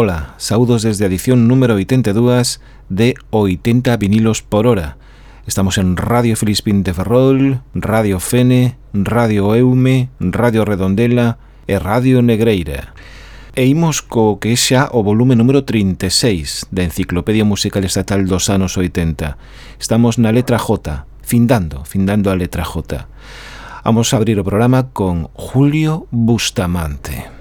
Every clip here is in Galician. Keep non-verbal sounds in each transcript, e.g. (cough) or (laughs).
Ola, saudos desde a edición número 82 de 80 vinilos por hora. Estamos en Radio Filispín de Ferrol, Radio Fene, Radio Eume, Radio Redondela e Radio Negreira. E imos co que xa o volume número 36 da Enciclopedia Musical Estatal dos anos 80. Estamos na letra J, findando, findando a letra J. Vamos a abrir o programa con Julio Bustamante.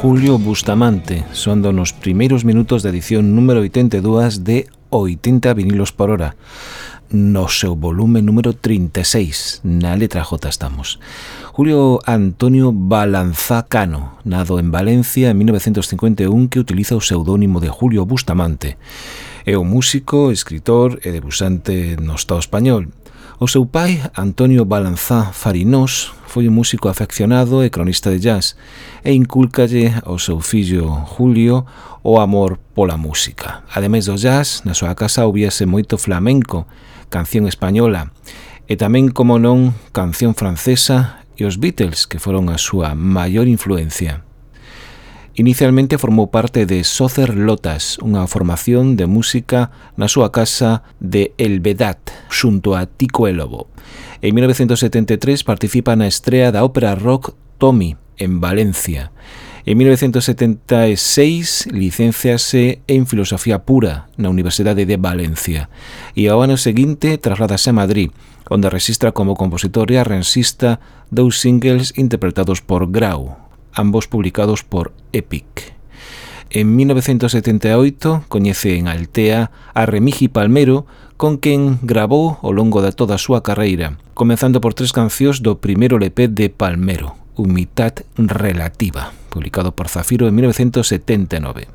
Julio Bustamante, soando nos primeiros minutos da edición número 82 de 80 vinilos por hora no seu volume número 36, na letra J estamos. Julio Antonio Balanzacano, nado en Valencia en 1951 que utiliza o seudónimo de Julio Bustamante. É un músico, escritor e debusante no Estado español O seu pai, Antonio Balanzá Farinós, foi un músico afeccionado e cronista de jazz e inculcalle ao seu fillo Julio o amor pola música. Ademais do jazz, na súa casa ouvíase moito flamenco, canción española e tamén, como non, canción francesa e os Beatles, que foron a súa maior influencia. Inicialmente formou parte de Socer Lotas, unha formación de música na súa casa de El Vedat, xunto a Tico e Lobo. En 1973 participa na estrea da ópera rock Tommy, en Valencia. En 1976 licenciase en Filosofía Pura na Universidade de Valencia e ao ano seguinte trasladase a Madrid, onde registra como compositor e arrensista dous singles interpretados por Grau, ambos publicados por Epic. En 1978 coñece en Altea a Remigi Palmero, con quen grabou ao longo de toda a súa carreira, comenzando por tres cancións do primeiro LP de Palmero, Humitad Relativa, publicado por Zafiro en 1979.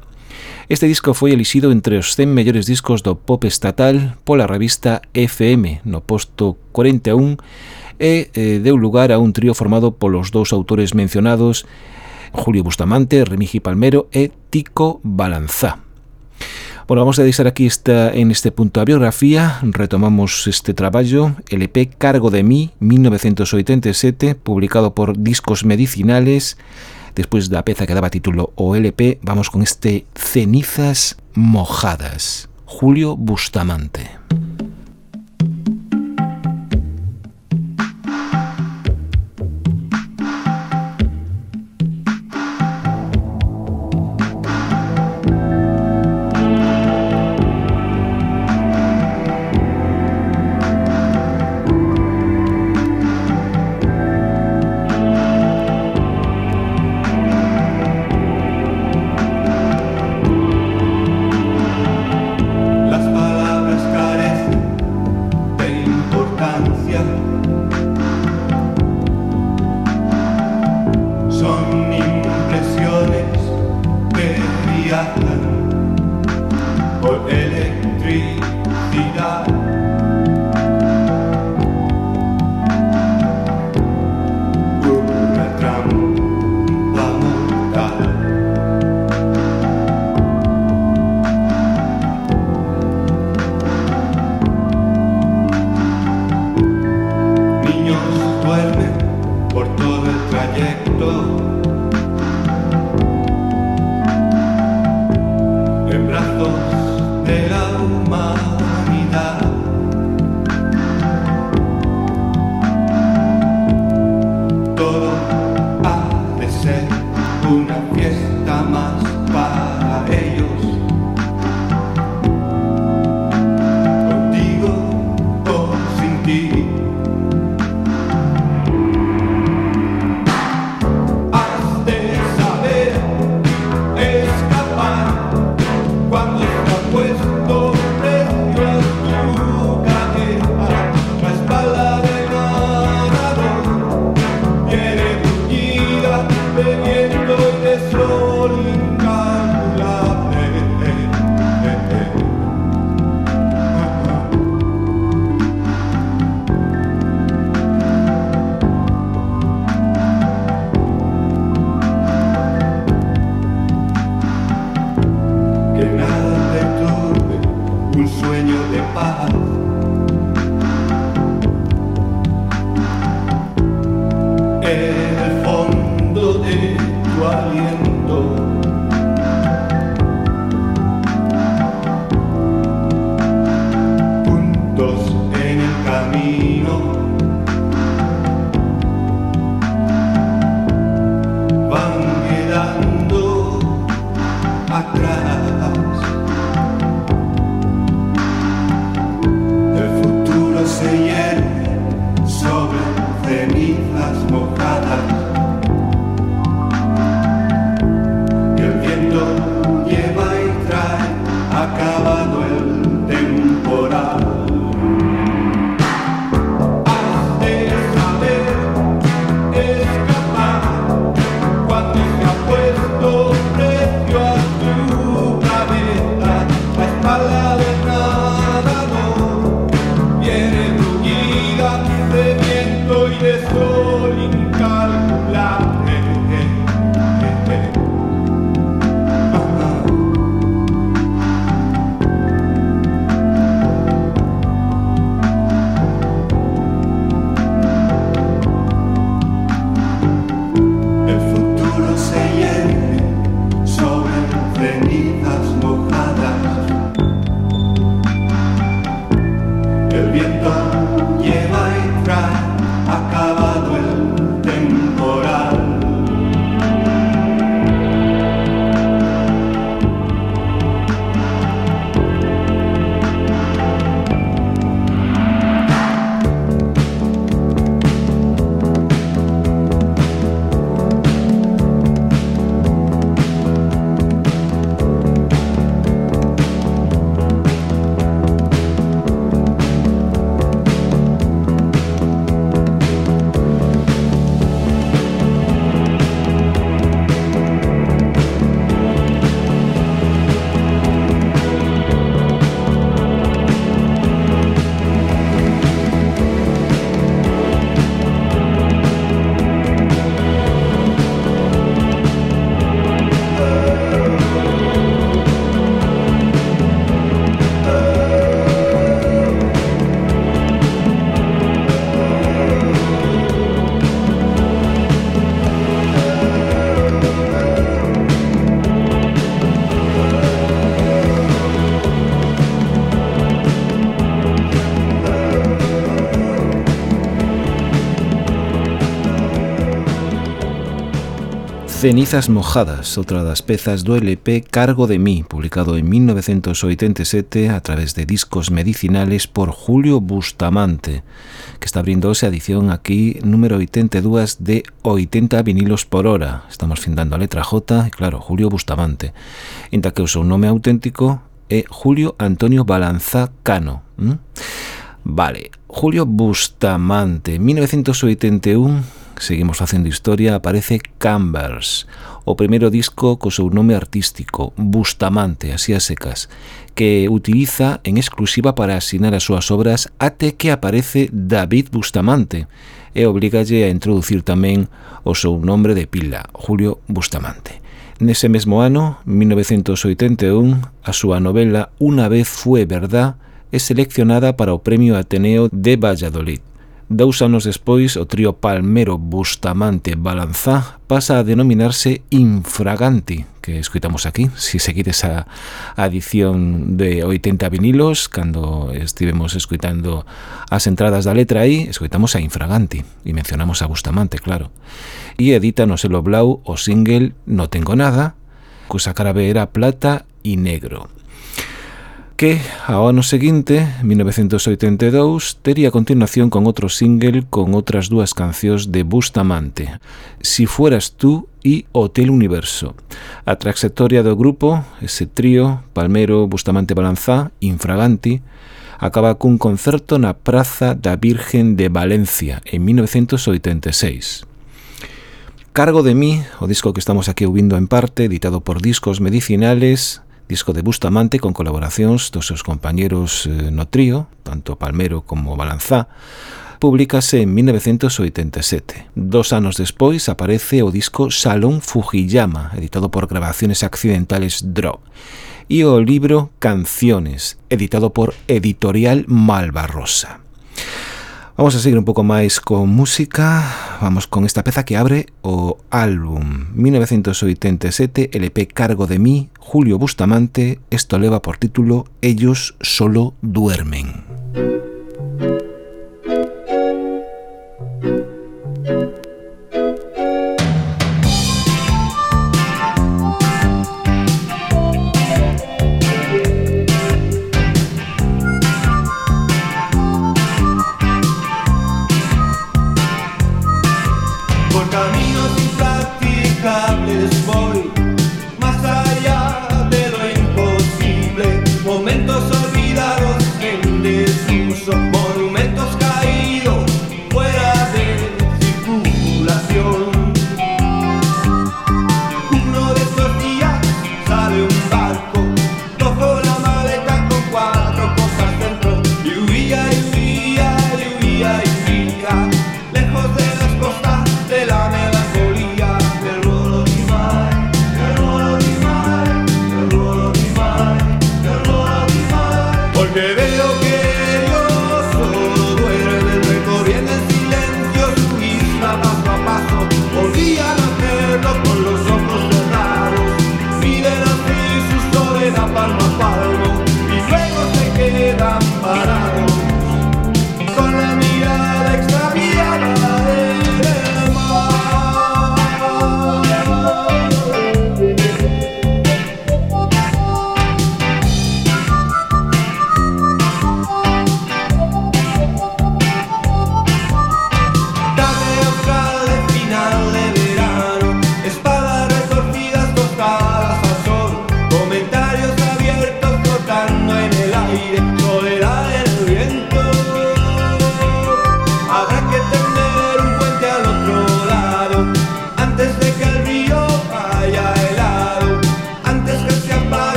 Este disco foi elixido entre os 100 mellores discos do pop estatal pola revista FM no posto 41 e eh, lugar a un trío formado polos dous autores mencionados Julio Bustamante, Remigi Palmero e Tico Balanzá. Bueno, vamos a deixar aquí esta, en este punto a biografía. Retomamos este traballo LP Cargo de mí, 1987 Publicado por Discos Medicinales. Despois da peza que daba título o LP Vamos con este Cenizas Mojadas Julio Bustamante Cenizas mojadas, outra das pezas do LP Cargo de mí, publicado en 1987 a través de discos medicinales por Julio Bustamante, que está abrindose a edición aquí número 82 de 80 vinilos por hora. Estamos findando a letra J, e claro, Julio Bustamante. Inta que o seu nome auténtico é Julio Antonio Balanzá Cano. ¿Mm? Vale, Julio Bustamante, 1981 seguimos facendo historia, aparece Canvas, o primeiro disco co seu nome artístico, Bustamante, así as secas, que utiliza en exclusiva para asinar as súas obras até que aparece David Bustamante e obligalle a introducir tamén o seu nombre de pila, Julio Bustamante. Nese mesmo ano, 1981, a súa novela Una vez fue verdad é seleccionada para o Premio Ateneo de Valladolid. Dous anos despois, o trío Palmero Bustamante Balanzá pasa a denominarse Infraganti, que escuitamos aquí, si seguides a adición de 80 vinilos, cando estivemos escuitando as entradas da letra aí, escuitamos a Infraganti, e mencionamos a Bustamante, claro. E edita no selo blau o single No tengo nada, cusa cara era plata e negro que ao ano seguinte, 1982, tería continuación con outro single con outras dúas cancións de Bustamante, Si fueras tú e Hotel Universo. A traxectoria do grupo, ese trío, Palmero, Bustamante Balanzá, Infraganti, acaba cun concerto na Praza da Virgen de Valencia en 1986. Cargo de mí, o disco que estamos aquí ouvindo en parte, editado por Discos Medicinales, disco de Bustamante con colaboracións dos seus compañeiros eh, no trío, tanto Palmero como Balanzá, publicase en 1987. Dos anos despois aparece o disco Salón Fujiyama, editado por Grabaciones Accidentales Draw, e o libro Canciones, editado por Editorial Malvarrosa. Vamos a seguir un pouco máis con música, vamos con esta peza que abre o álbum 1987 LP Cargo de mí, Julio Bustamante, esto leva por título Ellos solo duermen.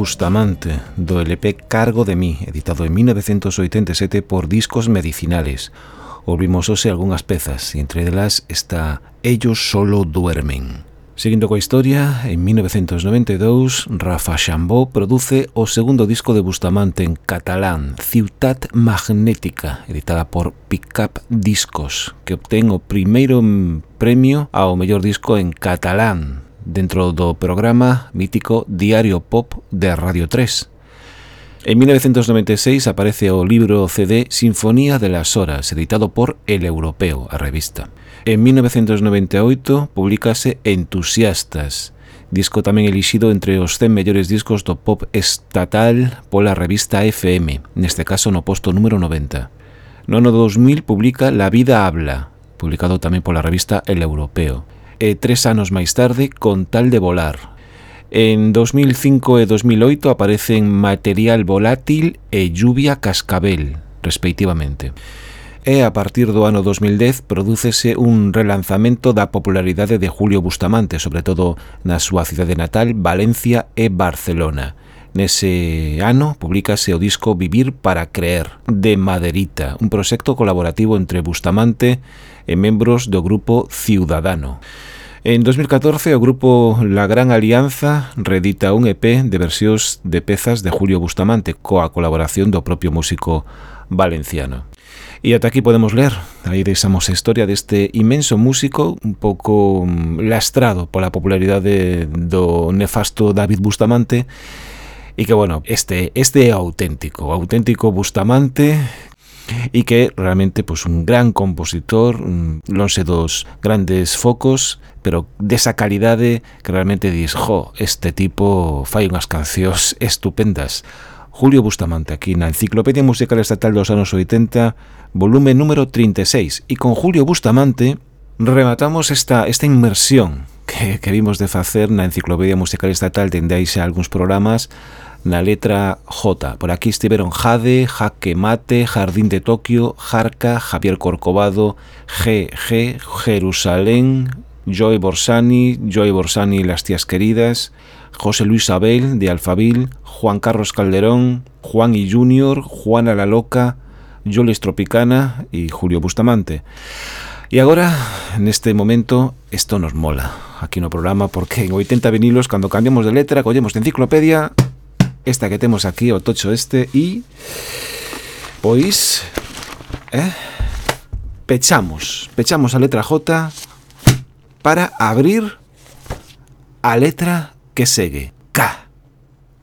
Bustamante, do LP Cargo de mí, editado en 1987 por Discos Medicinales. Ouvimos hoxe algunhas pezas, e entre delas está Ellos solo duermen. Seguindo coa historia, en 1992, Rafa Xambó produce o segundo disco de Bustamante en catalán, Ciutat Magnética, editada por Pickup Discos, que obtén o primeiro premio ao mellor disco en catalán dentro do programa mítico Diario Pop de Radio 3. En 1996 aparece o libro CD Sinfonía de las Horas, editado por El Europeo, a revista. En 1998 publicase Entusiastas, disco tamén elixido entre os 100 mellores discos do pop estatal pola revista FM, neste caso no posto número 90. No ano 2000 publica La vida habla, publicado tamén pola revista El Europeo e tres anos máis tarde con tal de volar. En 2005 e 2008 aparecen material volátil e lluvia cascabel, respectivamente. E a partir do ano 2010 prodúcese un relanzamento da popularidade de Julio Bustamante, sobre todo na súa cidade natal, Valencia e Barcelona. Nese ano publicase o disco Vivir para Creer, de Maderita, un proxecto colaborativo entre Bustamante e membros do grupo Ciudadano. En 2014, o grupo La Gran Alianza redita un EP de versións de pezas de Julio Bustamante coa colaboración do propio músico valenciano. E ata aquí podemos ler, aí deixamos a historia deste imenso músico un pouco mm, lastrado pola popularidade do nefasto David Bustamante e que, bueno, este, este é auténtico, auténtico Bustamante e que realmente pois, un gran compositor, lonxe dos grandes focos, pero desa calidade que realmente dis, jo, este tipo fai unhas cancións estupendas. Julio Bustamante aquí na Enciclopedia Musical Estatal dos anos 80, volume número 36. E con Julio Bustamante rematamos esta, esta inmersión que, que vimos de facer na Enciclopedia Musical Estatal dende aí xa algúns programas na letra J. Por aquí estiveron Jade, Jaque Mate, Jardín de Tokio, Jarca, Javier Corcovado, GG, Jerusalén, Joy Borsani, Joy Borsani y las tías queridas, José Luis Abel de Alfabil, Juan Carlos Calderón, Juan y Junior, Juana la Loca, Joles Tropicana y Julio Bustamante. Y agora, neste momento, isto nos mola aquí no programa porque en 80 vinilos, cando cambiamos de letra, collemos de enciclopedia esta que temos aquí, o tocho este, e pois eh, pechamos, pechamos a letra J para abrir a letra que segue, K,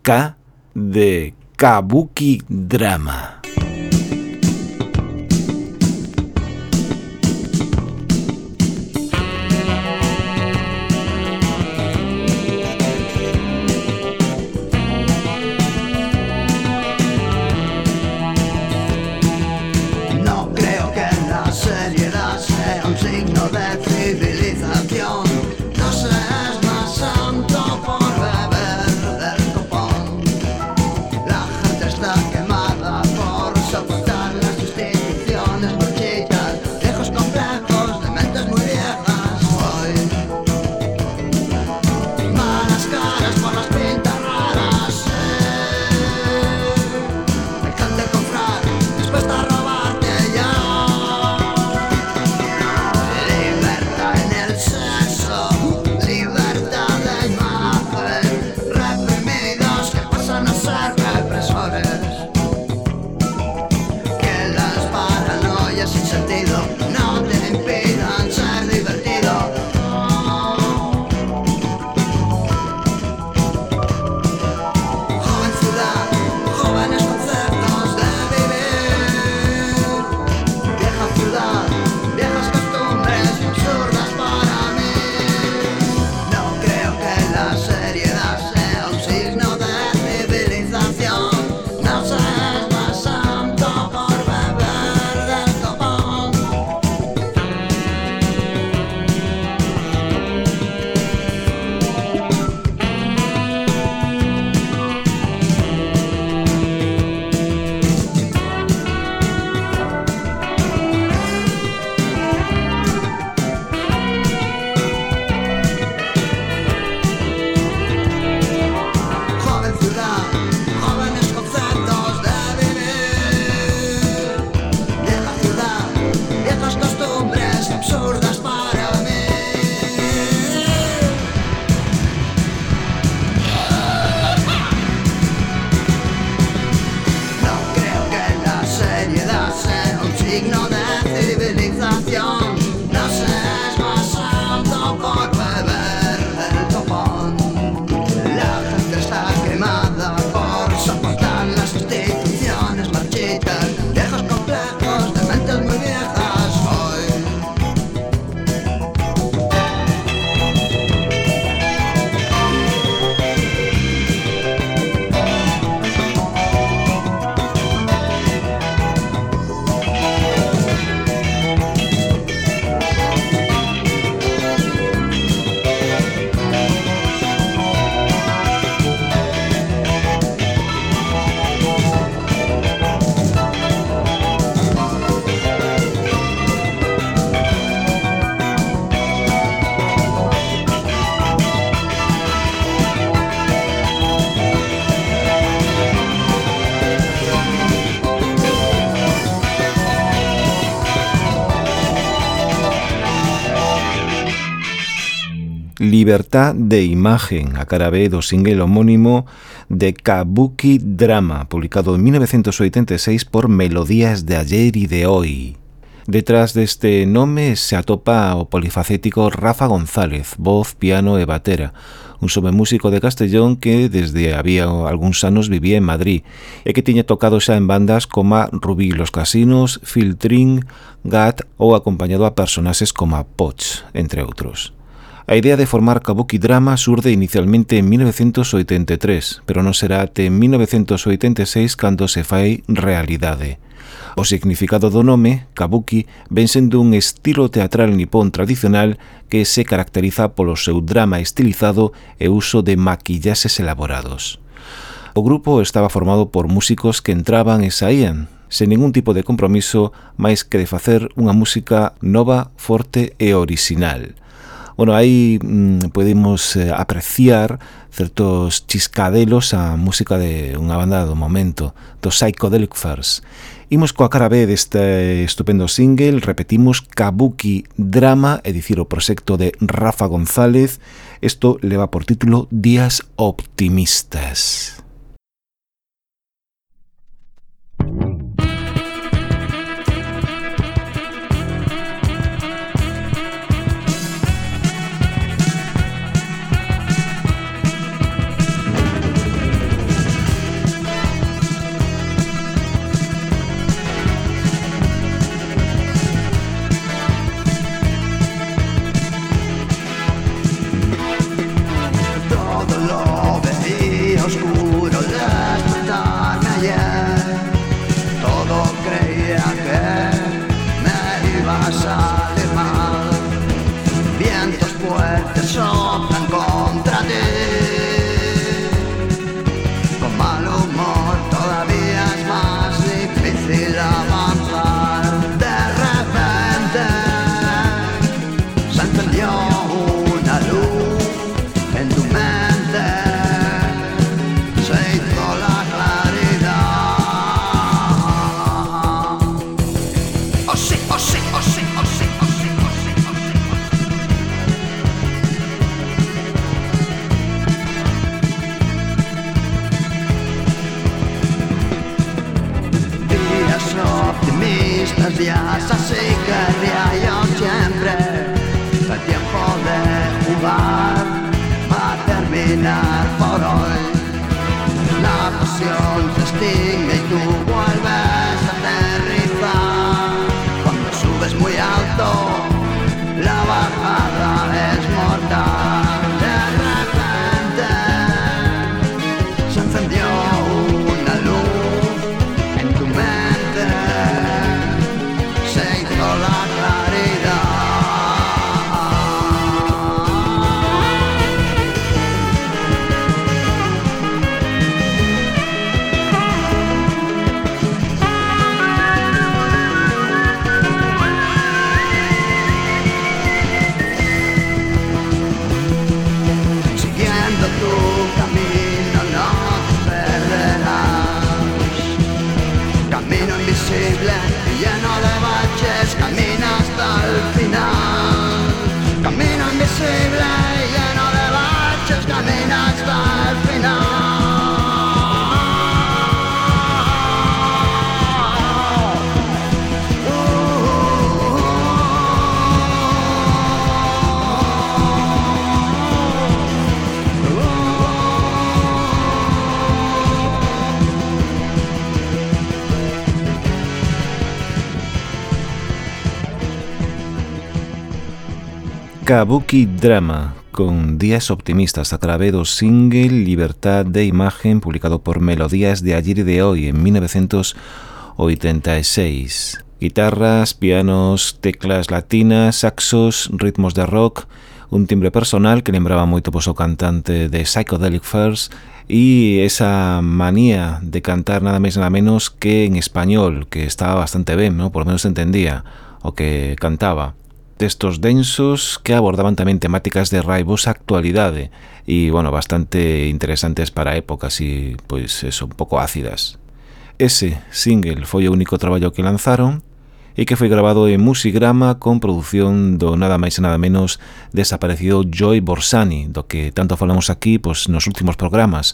K de Kabuki Drama. Libertad de imagen, a cara B do single homónimo de Kabuki Drama, publicado en 1986 por Melodías de ayer y de hoy. Detrás deste nome se atopa o polifacético Rafa González, voz, piano e batera, un sobe músico de Castellón que desde había algúns anos vivía en Madrid e que tiña tocado xa en bandas como Rubí los Casinos, Filtrín, Gat ou acompañado a personaxes como Poch, entre outros. A idea de formar Kabuki Drama surde inicialmente en 1983, pero non será até 1986 cando se fai realidade. O significado do nome, kabuki, ven sendo un estilo teatral nipón tradicional que se caracteriza polo seu drama estilizado e uso de maquillaxes elaborados. O grupo estaba formado por músicos que entraban e saían, sen ningún tipo de compromiso máis que de facer unha música nova, forte e orixinal – Bueno, aí mmm, podemos eh, apreciar certos chiscadelos a música de unha banda do momento, do Psychedelic Furs. Imos coa cara B deste estupendo single, repetimos, Kabuki Drama, é dicir, o proxecto de Rafa González. Isto leva por título Días Optimistas. Kabuki Drama con Días Optimistas a través single Libertad de Imagen publicado por Melodías de ayer y de hoy en 1986. Guitarras, pianos, teclas latinas, saxos, ritmos de rock, un timbre personal que lembraba moito poso cantante de Psychedelic First e esa manía de cantar nada máis nada menos que en español, que estaba bastante ben, ¿no? por lo menos entendía o que cantaba textos densos que abordaban tamén temáticas de raivosa actualidade e, bueno, bastante interesantes para épocas e, pois, eso, un pouco ácidas. Ese single foi o único traballo que lanzaron e que foi grabado en Musigrama con produción do nada máis e nada menos desaparecido Joy Borsani, do que tanto falamos aquí pois, nos últimos programas.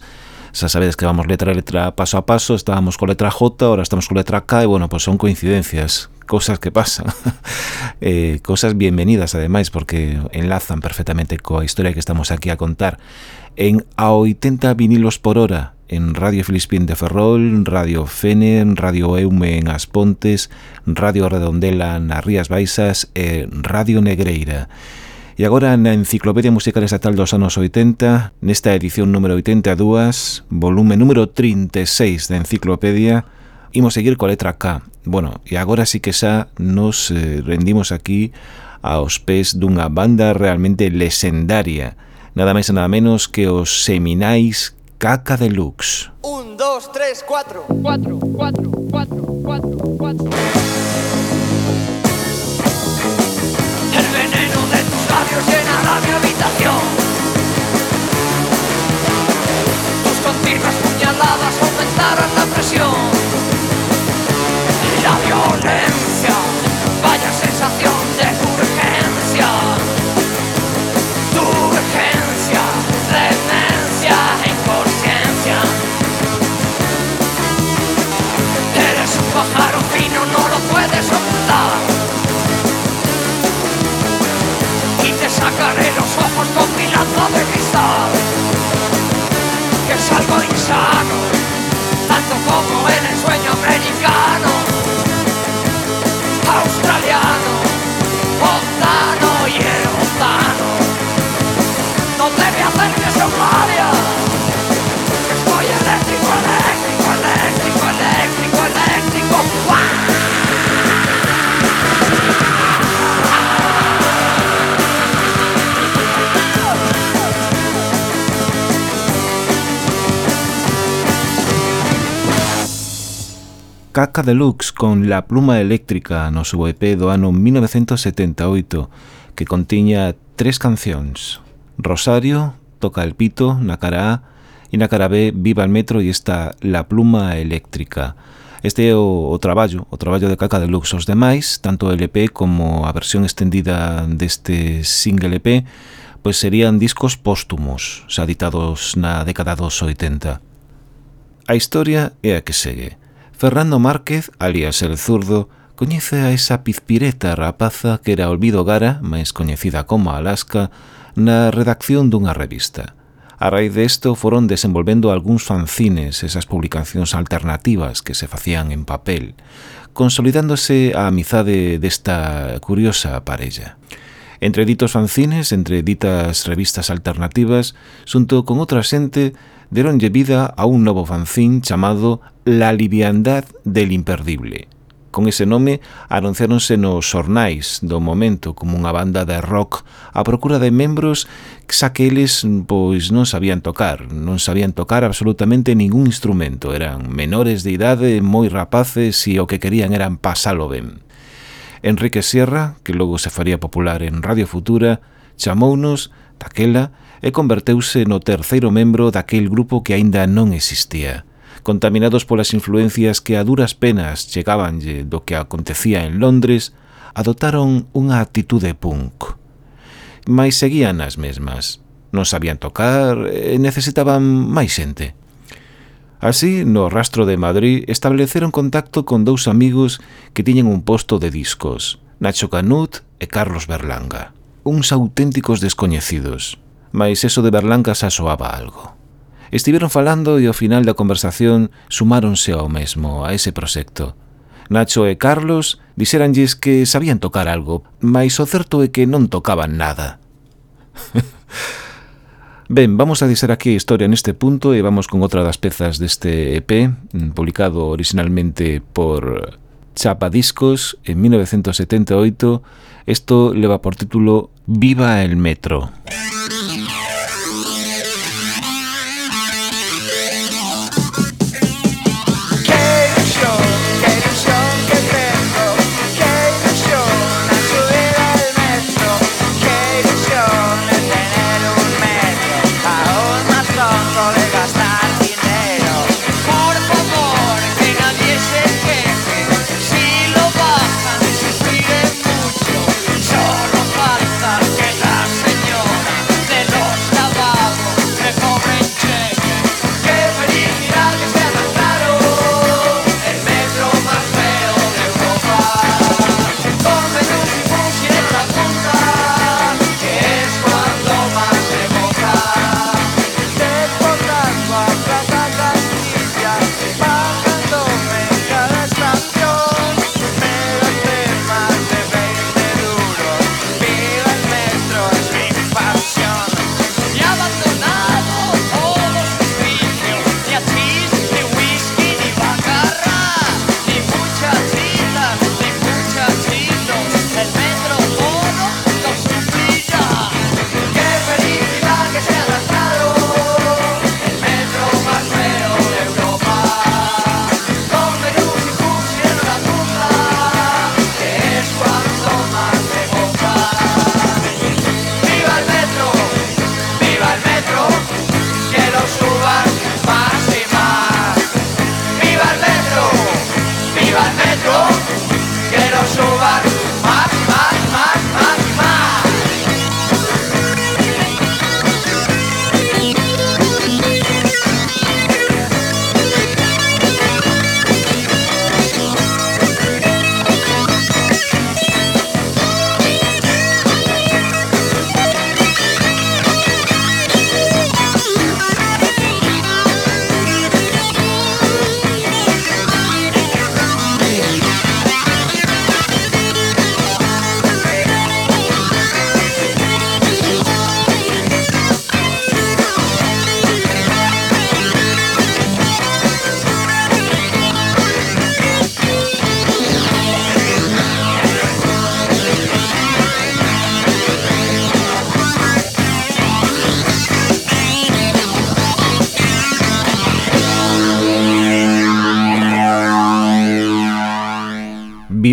Xa sabedes que vamos letra a letra, paso a paso, estábamos con letra J, ahora estamos con letra K e, bueno, pois son coincidencias cosas que pasan. (laughs) Eh, cosas bienvenidas ademais porque enlazan perfectamente coa historia que estamos aquí a contar. En a 80 vinilos por hora en Radio Filispín de Ferrol, Radio Fene, Radio Eume en As Pontes, Radio Redondela nas Rías Baixas e Radio Negreira. E agora na Enciclopedia Musical Estatal dos anos 80, nesta edición número 82, volume número 36 da Enciclopedia, imos seguir coa letra K, Bueno, e agora sí que xa nos eh, rendimos aquí aos pés dunha banda realmente lesendaria, nada máis e nada menos que os Seminais Caca Deluxe. Un, dos, tres, cuatro. cuatro, cuatro, cuatro, cuatro, cuatro. El veneno de tus labios llenará mi habitación. Tus continuas puñaladas aumentarán la presión. Como en el sueño americano, Caca Deluxe con La Pluma Eléctrica no seu EP do ano 1978 que contiña tres cancións Rosario, Toca el Pito, na cara A e na cara B Viva el Metro e está La Pluma Eléctrica Este é o, o traballo, o traballo de Caca Deluxe Os demais, tanto o LP como a versión estendida deste single EP pois serían discos póstumos, xa ditados na década dos 80. A historia é a que segue. Fernando Márquez, alias El Zurdo, coñece a esa pizpireta rapaza que era Olvido Gara, máis coñecida como Alaska, na redacción dunha revista. A raíz desto foron desenvolvendo algúns fanzines, esas publicacións alternativas que se facían en papel, consolidándose a amizade desta curiosa parella. Entre ditos fanzines, entre ditas revistas alternativas, xunto con outra xente, deronlle vida a un novo fanzín chamado La liviandad del imperdible. Con ese nome anunciáronse nos xornais do momento como unha banda de rock a procura de membros xa que eles pois non sabían tocar, non sabían tocar absolutamente ningún instrumento, eran menores de idade, moi rapaces e o que querían eran pasalo ben. Enrique Sierra, que logo se faría popular en Radio Futura, chamounos, daquela, e converteuse no terceiro membro daquel grupo que aínda non existía. Contaminados polas influencias que a duras penas chegabanlle do que acontecía en Londres, adotaron unha actitude punk. Mais seguían as mesmas. Non sabían tocar e necesitaban máis xente. Así, no rastro de Madrid, estableceron contacto con dous amigos que tiñen un posto de discos, Nacho Canut e Carlos Berlanga. Uns auténticos descoñecidos mais eso de Berlanca xa soaba algo. Estiveron falando e ao final da conversación sumáronse ao mesmo, a ese proxecto. Nacho e Carlos dixeranlles que sabían tocar algo, mais o certo é que non tocaban nada. (laughs) Ben, vamos a deixar aquí a historia neste punto e vamos con outra das pezas deste EP, mm, publicado originalmente por Chapa Discos en 1978. Isto leva por título Viva el Metro. Viva el Metro.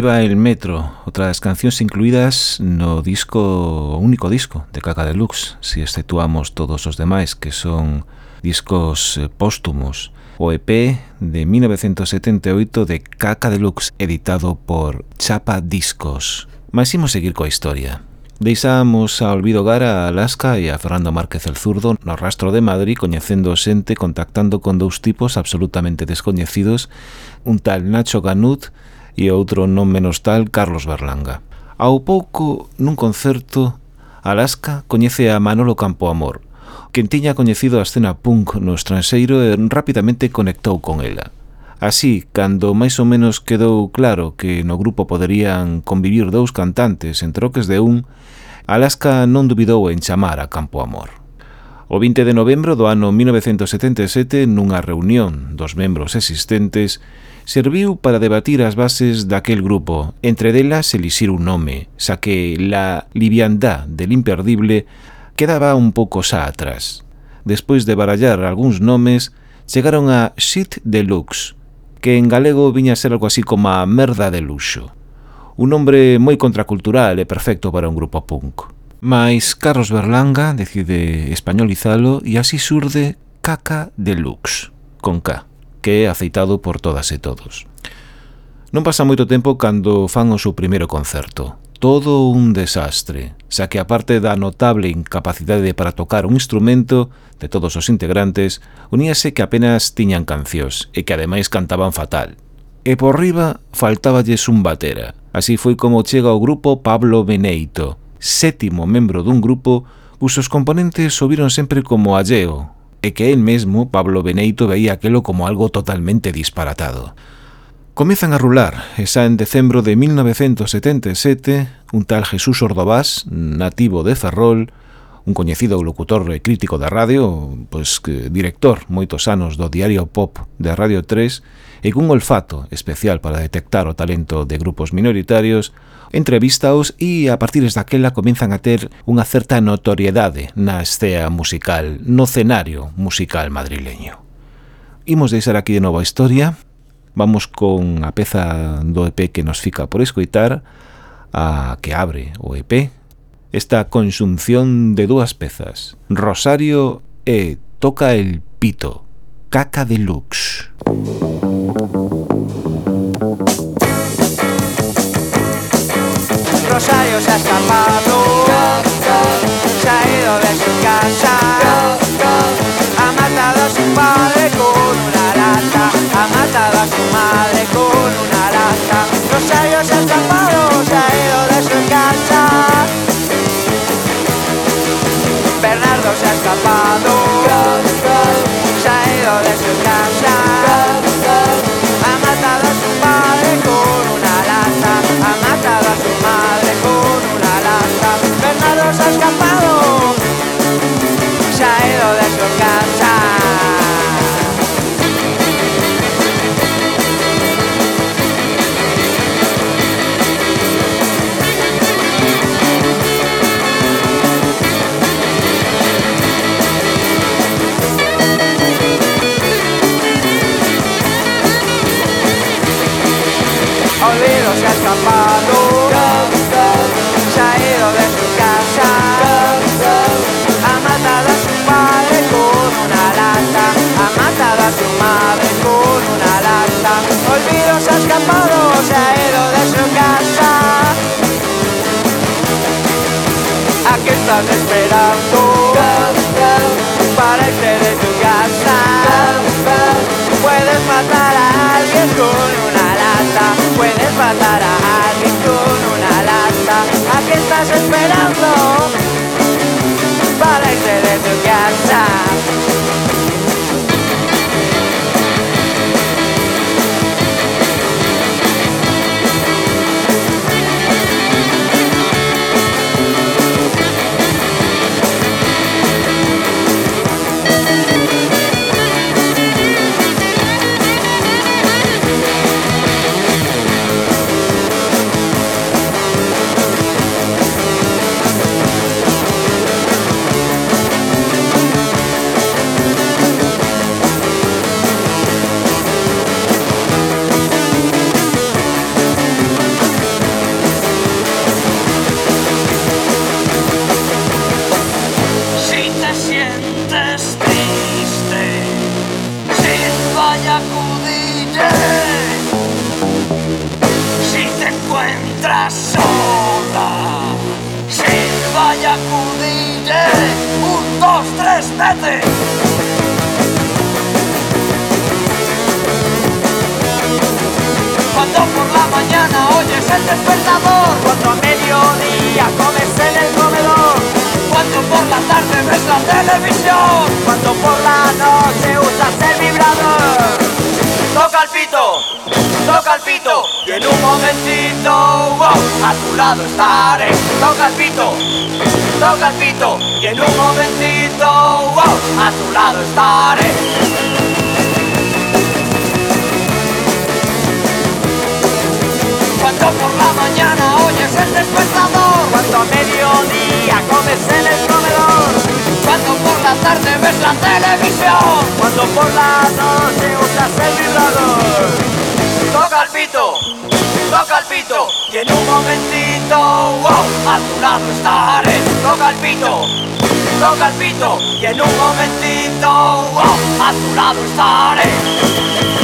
Viva el Metro, outras cancións incluídas no disco, único disco de Caca Deluxe, se si exceptuamos todos os demais que son discos eh, póstumos. O EP de 1978 de Caca Deluxe, editado por Chapa Discos. Mas imos seguir coa historia. Deixamos a Olvido Gara a Alaska e a Fernando Márquez el Zurdo no rastro de Madrid coñecendo xente contactando con dous tipos absolutamente descoñecidos un tal Nacho Ganut e outro non menos tal Carlos Berlanga. Ao pouco, nun concerto, Alaska coñece a Manolo Campoamor, quen tiña coñecido a escena punk no estranxeiro e rapidamente conectou con ela. Así, cando máis ou menos quedou claro que no grupo poderían convivir dous cantantes en troques de un, Alaska non dubidou en chamar a Campo Amor. O 20 de novembro do ano 1977, nunha reunión dos membros existentes, serviu para debatir as bases daquel grupo, entre delas elixir un nome, xa que la liviandá del imperdible quedaba un pouco xa atrás. Despois de barallar algúns nomes, chegaron a Shit Deluxe, que en galego viña a ser algo así como a merda de luxo. Un nombre moi contracultural e perfecto para un grupo punk. Mais Carlos Berlanga decide españolizalo e así surde Caca Deluxe, con K que é aceitado por todas e todos. Non pasa moito tempo cando fan o seu primeiro concerto. Todo un desastre, xa que aparte da notable incapacidade para tocar un instrumento de todos os integrantes, uníase que apenas tiñan cancións e que ademais cantaban fatal. E por riba faltáballes un batera. Así foi como chega o grupo Pablo Beneito, sétimo membro dun grupo cusos componentes o viron sempre como alleo e que el mesmo, Pablo Beneito, veía aquelo como algo totalmente disparatado. Comezan a rular, e xa en decembro de 1977, un tal Jesús Ordovás, nativo de Ferrol, un coñecido locutor e crítico da radio, pois que director moitos anos do diario Pop de Radio 3, e cun olfato especial para detectar o talento de grupos minoritarios, entrevistaos e a partir daquela comenzan a ter unha certa notoriedade na escea musical, no cenario musical madrileño. Imos deixar aquí de nova historia, vamos con a peza do EP que nos fica por escoitar, a que abre o EP, esta consunción de dúas pezas, Rosario e Toca el Pito, Caca Deluxe. Música su padre con una lata, ha matado a su madre con una lata. Rosario se ha escapado, se ha ido de su casa. Bernardo se ha escapado, estás esperando? Toca el pito, y en un momentito, a tu lado estaré. Toca el pito, toca el pito, y en un momentito, a tu lado estaré.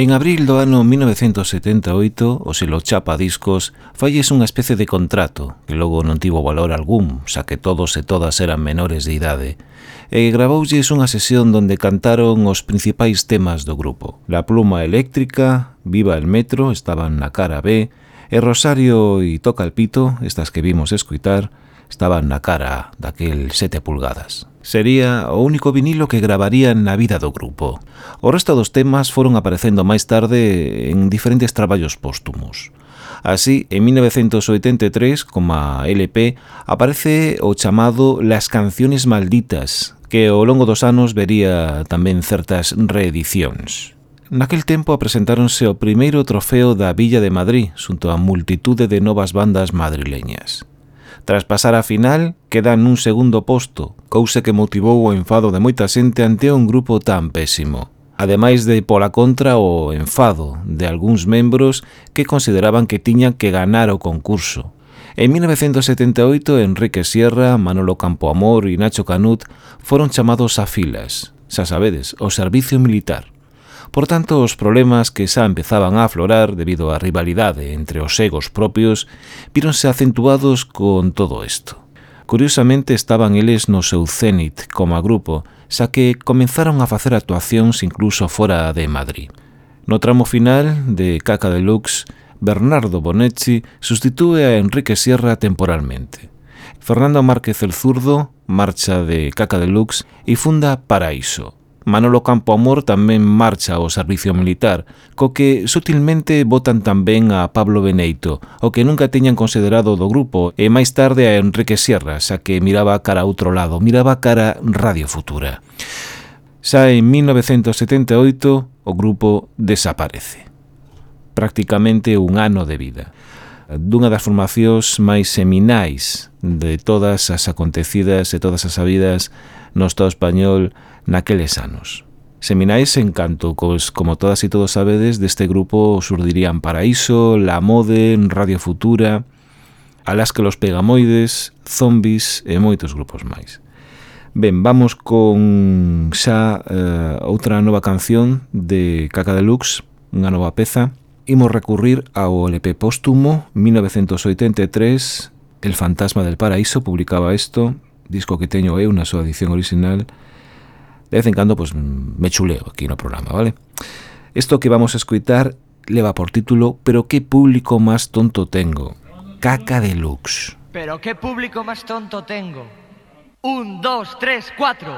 En abril do ano 1978, o selo Chapa Discos falles unha especie de contrato que logo non tivo valor algún, xa que todos e todas eran menores de idade, e gravoulles unha sesión donde cantaron os principais temas do grupo. La pluma eléctrica, Viva el metro, estaban na cara B, e Rosario e Toca el pito, estas que vimos escuitar, estaban na cara daquel sete pulgadas. Sería o único vinilo que gravarían na vida do grupo. O resto dos temas foron aparecendo máis tarde en diferentes traballos póstumos. Así, en 1983, como a LP, aparece o chamado Las canciones malditas, que ao longo dos anos vería tamén certas reedicións. Naquel tempo apresentáronse o primeiro trofeo da Villa de Madrid, xunto a multitude de novas bandas madrileñas. Tras pasar a final, queda nun segundo posto, cousa que motivou o enfado de moita xente ante un grupo tan pésimo. Ademais de pola contra o enfado de algúns membros que consideraban que tiñan que ganar o concurso. En 1978, Enrique Sierra, Manolo Campoamor e Nacho Canut foron chamados a filas, xa sabedes, o servicio militar. Por tanto, os problemas que xa empezaban a aflorar debido á rivalidade entre os egos propios víronse acentuados con todo isto. Curiosamente estaban eles no seu cenit como a grupo, xa que comenzaron a facer actuacións incluso fora de Madrid. No tramo final de Caca Deluxe, Bernardo Bonetti sustitúe a Enrique Sierra temporalmente. Fernando Márquez el Zurdo marcha de Caca Deluxe e funda Paraíso, Manolo Campoamor tamén marcha ao servicio militar, co que sutilmente votan tamén a Pablo Beneito, o que nunca teñan considerado do grupo, e máis tarde a Enrique Sierra, xa que miraba cara a outro lado, miraba cara Radio Futura. Xa en 1978 o grupo desaparece. Prácticamente un ano de vida dunha das formacións máis seminais de todas as acontecidas e todas as sabidas no Estado español naqueles anos. Seminais en canto, cos, como todas e todos sabedes, deste grupo surdirían Paraíso, La Mode, Radio Futura, Alas que los Pegamoides, Zombies e moitos grupos máis. Ben, vamos con xa uh, outra nova canción de Caca Deluxe, unha nova peza. Imos recurrir ao LP póstumo 1983, El fantasma del paraíso publicaba isto, disco que teño eu na súa edición original, de vez en cando pues, me chuleo aquí no programa, vale? Isto que vamos a escuitar leva por título Pero qué público más tonto tengo Caca Deluxe Pero qué público más tonto tengo. Un, dos, tres, cuatro.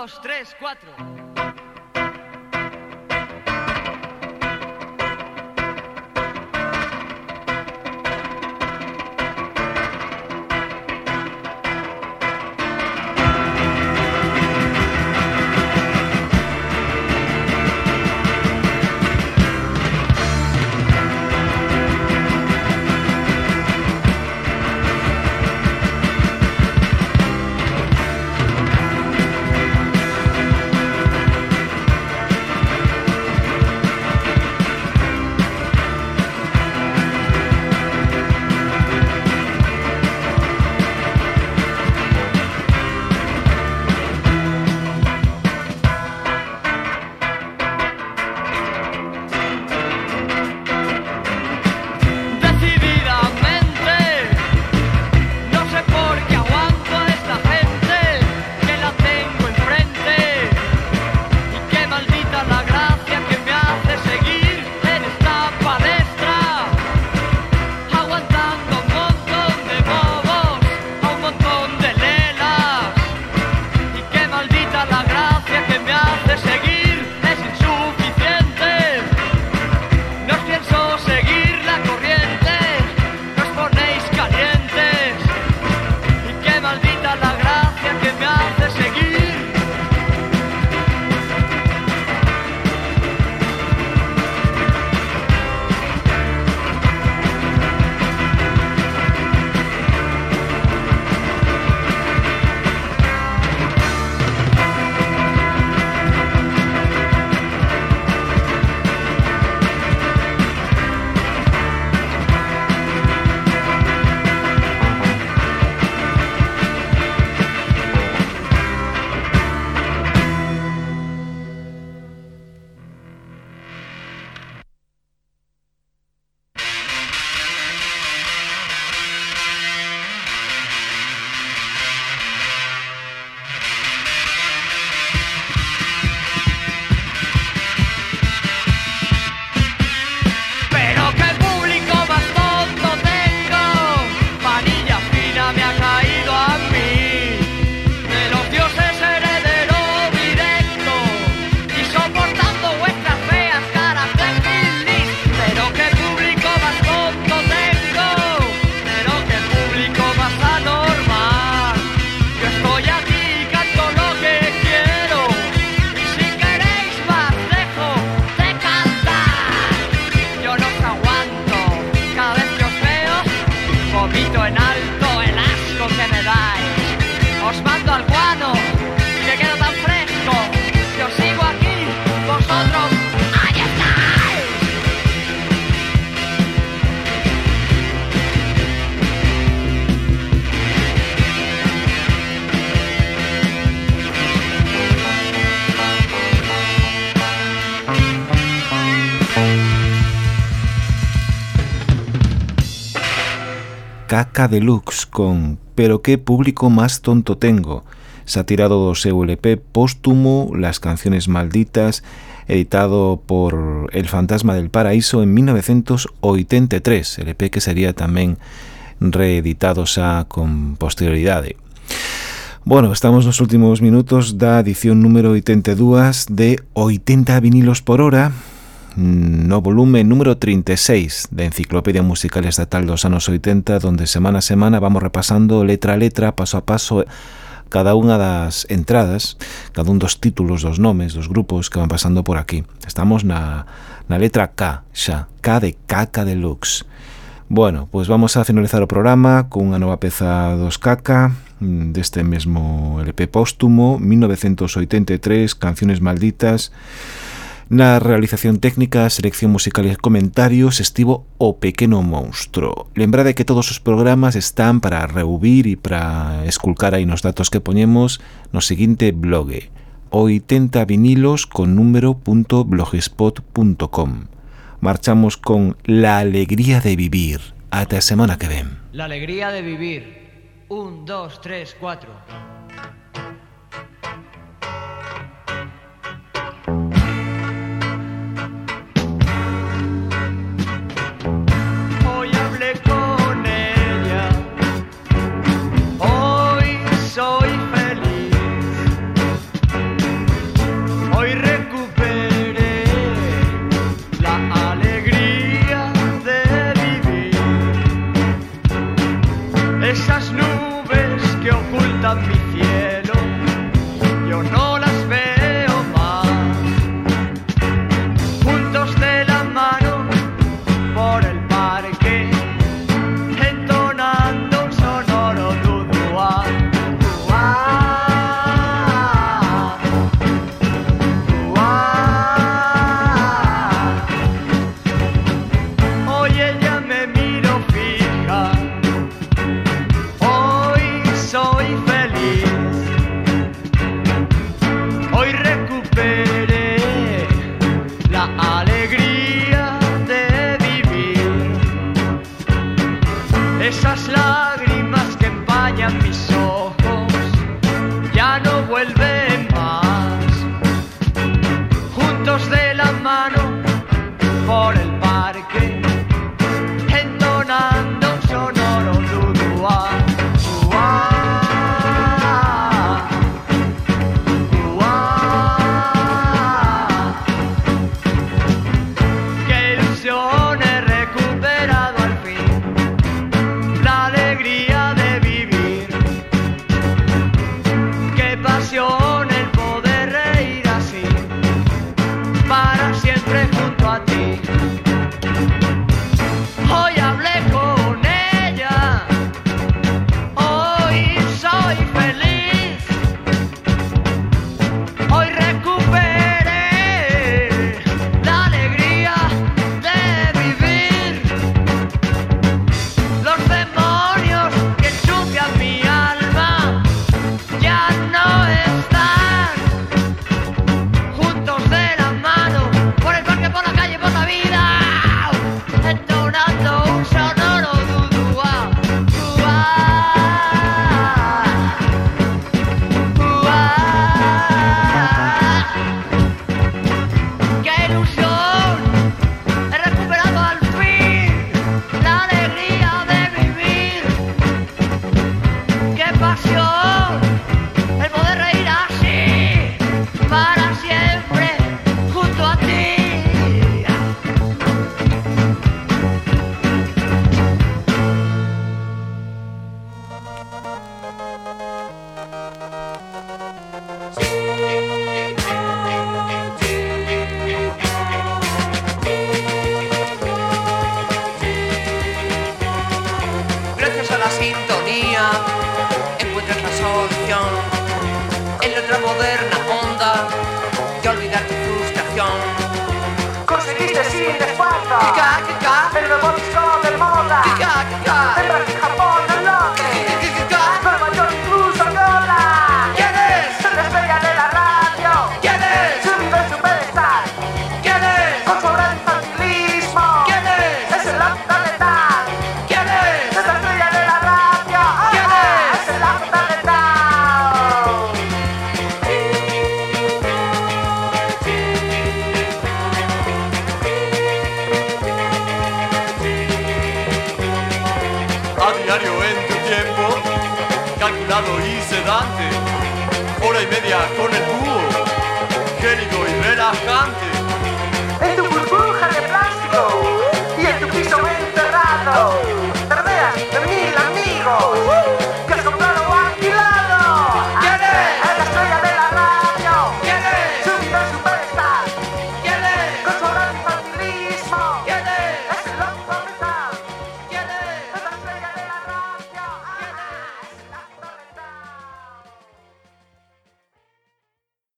Dos, tres, cuatro. Deluxe con Pero qué público más tonto tengo tirado do seu LP póstumo Las canciones malditas editado por El Fantasma del Paraíso en 1983 LP que sería tamén reeditado xa con posterioridade Bueno, estamos nos últimos minutos da edición número 82 de 80 vinilos por hora no volume número 36 da Enciclopedia Musical Estatal dos anos 80, donde semana a semana vamos repasando letra a letra, paso a paso, cada unha das entradas, cada un dos títulos, dos nomes, dos grupos que van pasando por aquí. Estamos na, na letra K xa, K de Caca Deluxe. Bueno, pois pues vamos a finalizar o programa cunha nova peza dos Caca, mm, deste mesmo LP póstumo, 1983, Canciones Malditas, Na realización técnica, selección musical e comentarios estivo o Pequeno Monstro. Lembrade que todos os programas están para reubir e para esculcar aí nos datos que poñemos no seguinte blog 80 vinilos con número.blogspot.com Marchamos con La alegría de vivir. Ata a semana que ven. La alegría de vivir. Un, dos, tres, cuatro.